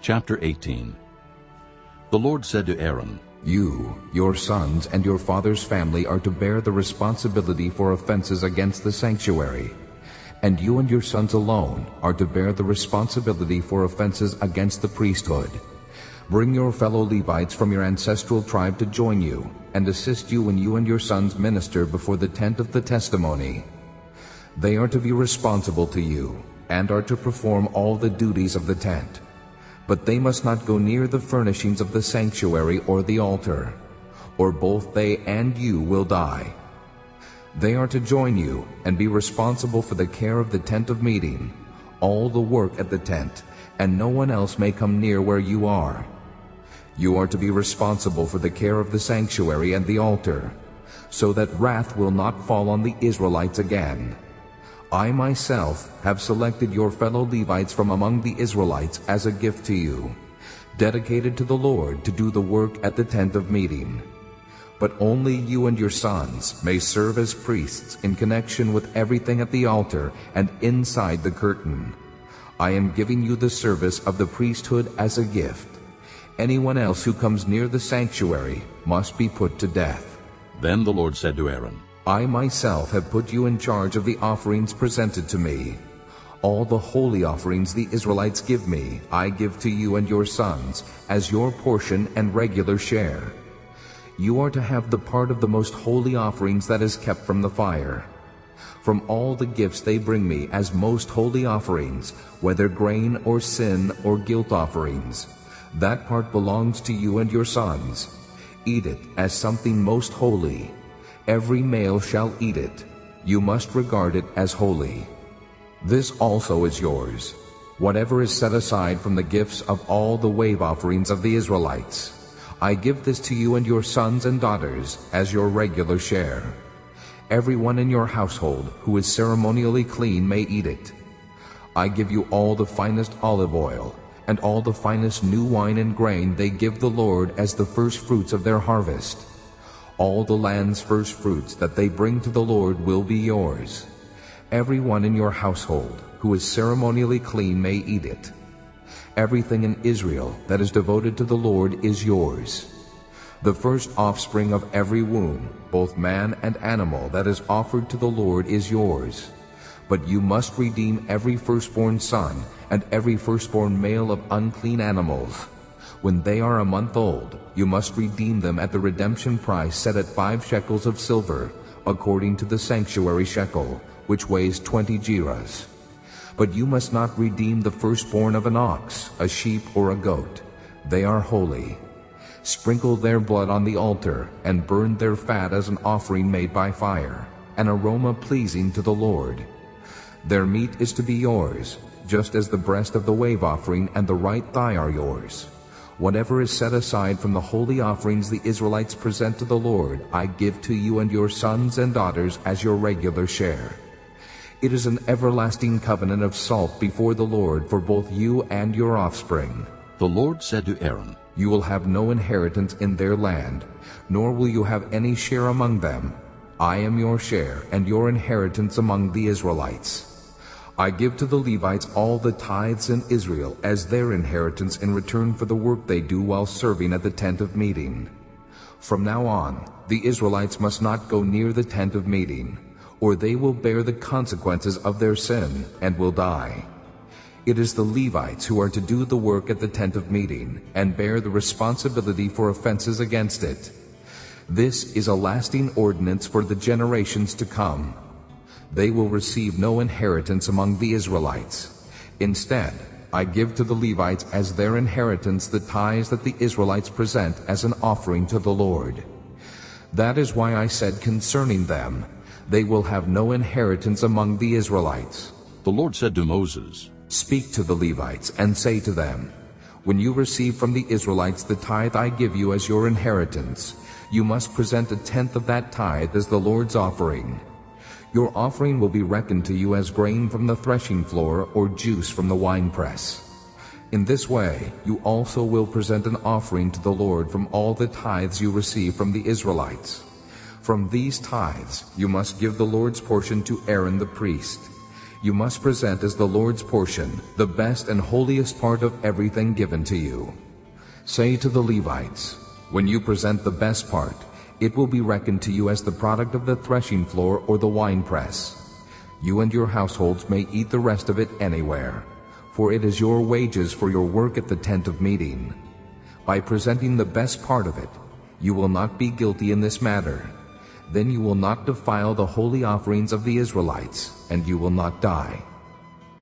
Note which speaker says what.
Speaker 1: Chapter 18 The Lord said to Aaron,
Speaker 2: You, your sons, and your father's family are to bear the responsibility for offenses against the sanctuary. And you and your sons alone are to bear the responsibility for offenses against the priesthood. Bring your fellow Levites from your ancestral tribe to join you, and assist you when you and your sons minister before the tent of the testimony. They are to be responsible to you, and are to perform all the duties of the tent. But they must not go near the furnishings of the sanctuary or the altar, or both they and you will die. They are to join you and be responsible for the care of the tent of meeting, all the work at the tent, and no one else may come near where you are. You are to be responsible for the care of the sanctuary and the altar, so that wrath will not fall on the Israelites again. I myself have selected your fellow Levites from among the Israelites as a gift to you, dedicated to the Lord to do the work at the tent of meeting. But only you and your sons may serve as priests in connection with everything at the altar and inside the curtain. I am giving you the service of the priesthood as a gift. Anyone else who comes near the sanctuary must be put to death.
Speaker 1: Then the Lord said to Aaron,
Speaker 2: I myself have put you in charge of the offerings presented to me. All the holy offerings the Israelites give me, I give to you and your sons, as your portion and regular share. You are to have the part of the most holy offerings that is kept from the fire. From all the gifts they bring me as most holy offerings, whether grain or sin or guilt offerings, that part belongs to you and your sons. Eat it as something most holy. Every male shall eat it. You must regard it as holy. This also is yours, whatever is set aside from the gifts of all the wave offerings of the Israelites. I give this to you and your sons and daughters as your regular share. Everyone in your household who is ceremonially clean may eat it. I give you all the finest olive oil, and all the finest new wine and grain they give the Lord as the first fruits of their harvest. All the land's first fruits that they bring to the Lord will be yours. Everyone in your household who is ceremonially clean may eat it. Everything in Israel that is devoted to the Lord is yours. The first offspring of every womb, both man and animal, that is offered to the Lord is yours. But you must redeem every firstborn son and every firstborn male of unclean animals when they are a month old, you must redeem them at the redemption price set at five shekels of silver, according to the sanctuary shekel, which weighs twenty gerahs. But you must not redeem the firstborn of an ox, a sheep, or a goat. They are holy. Sprinkle their blood on the altar, and burn their fat as an offering made by fire, an aroma pleasing to the Lord. Their meat is to be yours, just as the breast of the wave offering and the right thigh are yours. Whatever is set aside from the holy offerings the Israelites present to the Lord, I give to you and your sons and daughters as your regular share. It is an everlasting covenant of salt before the Lord for both you and your offspring.
Speaker 1: The Lord said to Aaron,
Speaker 2: You will have no inheritance in their land, nor will you have any share among them. I am your share and your inheritance among the Israelites. I give to the Levites all the tithes in Israel as their inheritance in return for the work they do while serving at the tent of meeting. From now on, the Israelites must not go near the tent of meeting, or they will bear the consequences of their sin and will die. It is the Levites who are to do the work at the tent of meeting and bear the responsibility for offenses against it. This is a lasting ordinance for the generations to come they will receive no inheritance among the Israelites. Instead, I give to the Levites as their inheritance the tithes that the Israelites present as an offering to the Lord. That is why I said concerning them, they will have no inheritance among the Israelites.
Speaker 1: The Lord said to Moses,
Speaker 2: Speak to the Levites and say to them, When you receive from the Israelites the tithe I give you as your inheritance, you must present a tenth of that tithe as the Lord's offering. Your offering will be reckoned to you as grain from the threshing floor or juice from the winepress. In this way you also will present an offering to the Lord from all the tithes you receive from the Israelites. From these tithes you must give the Lord's portion to Aaron the priest. you must present as the Lord's portion the best and holiest part of everything given to you. Say to the Levites, When you present the best part, it will be reckoned to you as the product of the threshing floor or the winepress. You and your households may eat the rest of it anywhere, for it is your wages for your work at the tent of meeting. By presenting the best part of it, you will not be guilty in this matter. Then you will not defile the holy offerings of the Israelites, and you will not die.